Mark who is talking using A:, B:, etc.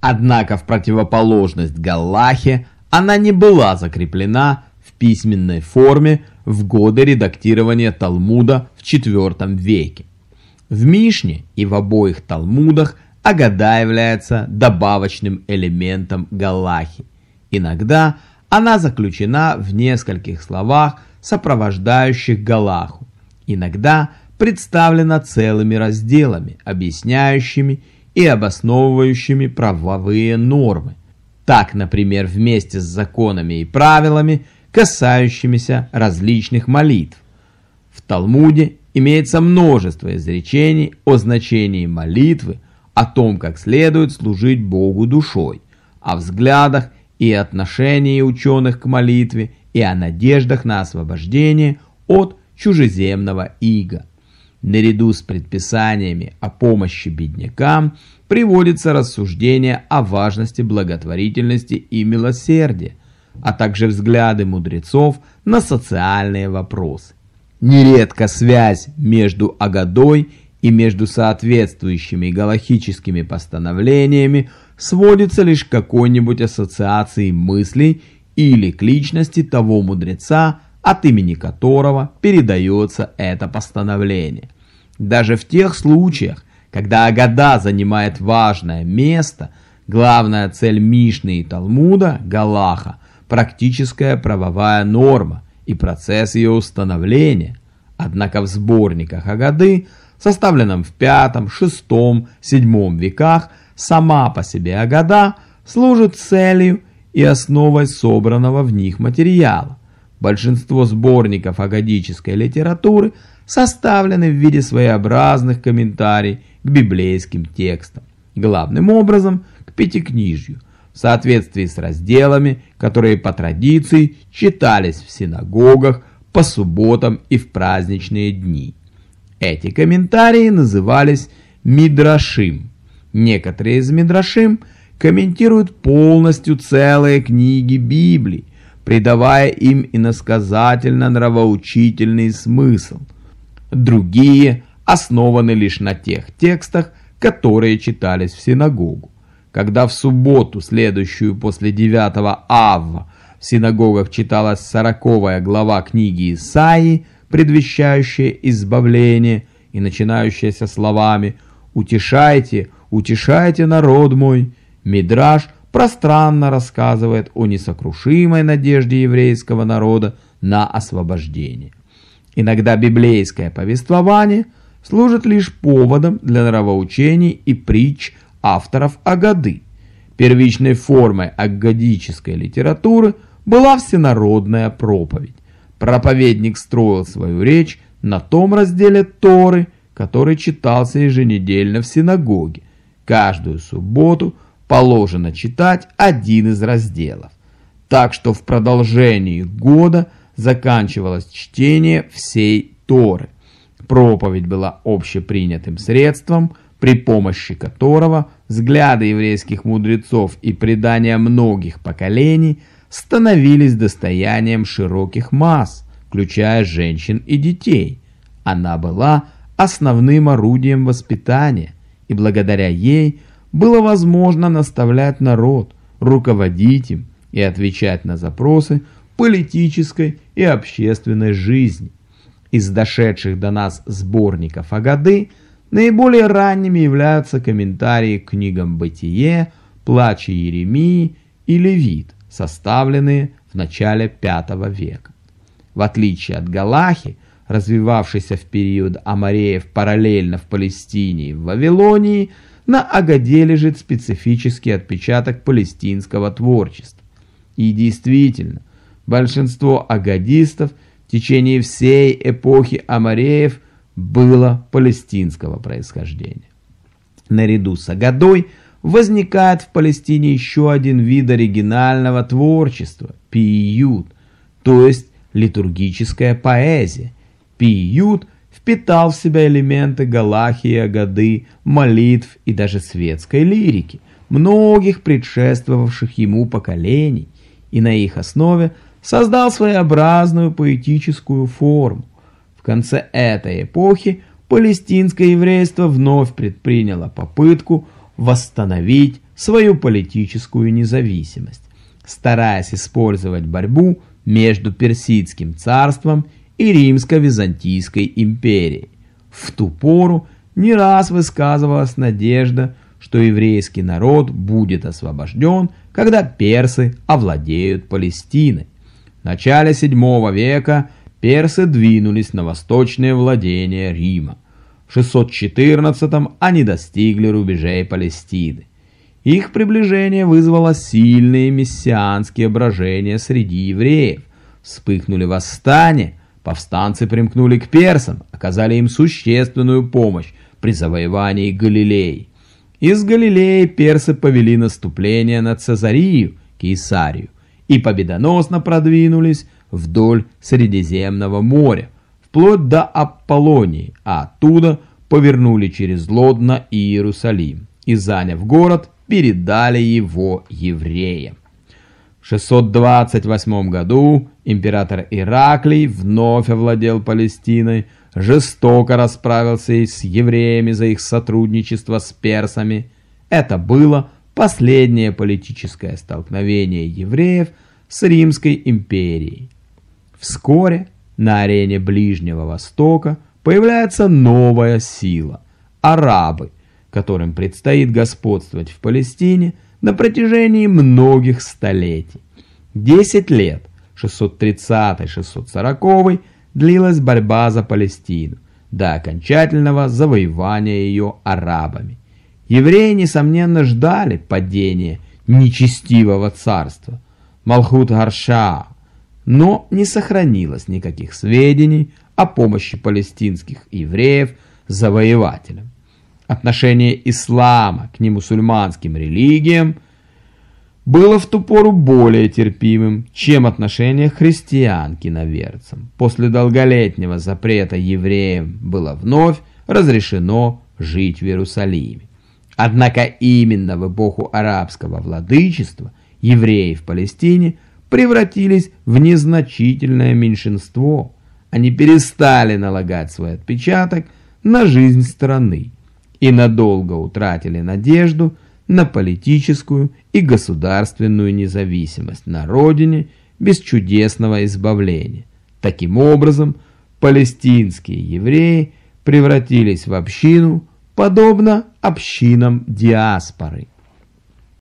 A: Однако в противоположность Галлахе она не была закреплена в письменной форме в годы редактирования Талмуда в IV веке. В Мишне и в обоих Талмудах Агада является добавочным элементом Галахи. Иногда она заключена в нескольких словах, сопровождающих Галаху. Иногда представлена целыми разделами, объясняющими и обосновывающими правовые нормы. Так, например, вместе с законами и правилами, касающимися различных молитв. В Талмуде имеется множество изречений о значении молитвы, о том, как следует служить Богу душой, о взглядах и отношении ученых к молитве и о надеждах на освобождение от чужеземного ига. Наряду с предписаниями о помощи беднякам приводится рассуждение о важности благотворительности и милосердия, а также взгляды мудрецов на социальные вопросы. Нередко связь между Агадой и между соответствующими галахическими постановлениями сводится лишь к какой-нибудь ассоциации мыслей или к личности того мудреца, от имени которого передается это постановление. Даже в тех случаях, когда Агада занимает важное место, главная цель Мишны и Талмуда, Галаха, практическая правовая норма и процесс ее установления. Однако в сборниках Агады, составленном в V, VI, VII веках, сама по себе Агада служит целью и основой собранного в них материала. Большинство сборников агадической литературы составлены в виде своеобразных комментариев к библейским текстам, главным образом к пятикнижью, в соответствии с разделами, которые по традиции читались в синагогах по субботам и в праздничные дни. Эти комментарии назывались Мидрашим. Некоторые из Мидрашим комментируют полностью целые книги Библии, придавая им иносказательно-нравоучительный смысл. Другие основаны лишь на тех текстах, которые читались в синагогу. Когда в субботу, следующую после 9 Авва, в синагогах читалась сороковая глава книги Исаии, предвещающая избавление и начинающаяся словами «Утешайте, утешайте народ мой», Мидраш пространно рассказывает о несокрушимой надежде еврейского народа на освобождение. Иногда библейское повествование служит лишь поводом для нравоучений и притч авторов Агады. Первичной формой агадической литературы была всенародная проповедь. Проповедник строил свою речь на том разделе Торы, который читался еженедельно в синагоге. Каждую субботу – положено читать один из разделов. Так что в продолжении года заканчивалось чтение всей Торы. Проповедь была общепринятым средством, при помощи которого взгляды еврейских мудрецов и предания многих поколений становились достоянием широких масс, включая женщин и детей. Она была основным орудием воспитания, и благодаря ей было возможно наставлять народ, руководить им и отвечать на запросы политической и общественной жизни. Из дошедших до нас сборников Агады наиболее ранними являются комментарии к книгам «Бытие», «Плачи Еремии» и «Левит», составленные в начале V века. В отличие от Галахи, развивавшейся в период Амареев параллельно в Палестине и в Вавилонии, на Агаде лежит специфический отпечаток палестинского творчества. И действительно, большинство агадистов в течение всей эпохи Амареев было палестинского происхождения. Наряду с Агадой возникает в Палестине еще один вид оригинального творчества – пиют, то есть литургическая поэзия. Пиют – впитал в себя элементы галахии, агады, молитв и даже светской лирики, многих предшествовавших ему поколений, и на их основе создал своеобразную поэтическую форму. В конце этой эпохи палестинское еврейство вновь предприняло попытку восстановить свою политическую независимость, стараясь использовать борьбу между Персидским царством и Римско-Византийской империей. В ту пору не раз высказывалась надежда, что еврейский народ будет освобожден, когда персы овладеют Палестиной. В начале VII века персы двинулись на восточные владения Рима. В 614 они достигли рубежей Палестины. Их приближение вызвало сильные мессианские брожения среди евреев. Вспыхнули восстания, повстанцы примкнули к персам, оказали им существенную помощь при завоевании Галилеи. Из Галилеи персы повели наступление на Цезарию, Кейсарию, и победоносно продвинулись вдоль Средиземного моря, вплоть до Аполлонии, а оттуда повернули через Лодно и Иерусалим и, заняв город, передали его евреям. В 628 году император Ираклий вновь овладел Палестиной, жестоко расправился с евреями за их сотрудничество с персами. Это было последнее политическое столкновение евреев с Римской империей. Вскоре на арене Ближнего Востока появляется новая сила – арабы, которым предстоит господствовать в Палестине на протяжении многих столетий. Десять лет, 630-640, длилась борьба за Палестину до окончательного завоевания ее арабами. Евреи, несомненно, ждали падения нечестивого царства Малхут Гарша, но не сохранилось никаких сведений о помощи палестинских евреев завоевателям. Отношение ислама к немусульманским религиям было в ту пору более терпимым, чем отношение христиан к иноверцам. После долголетнего запрета евреям было вновь разрешено жить в Иерусалиме. Однако именно в эпоху арабского владычества евреи в Палестине превратились в незначительное меньшинство – они перестали налагать свой отпечаток на жизнь страны и надолго утратили надежду на политическую и государственную независимость на родине без чудесного избавления. Таким образом, палестинские евреи превратились в общину, подобно общинам диаспоры.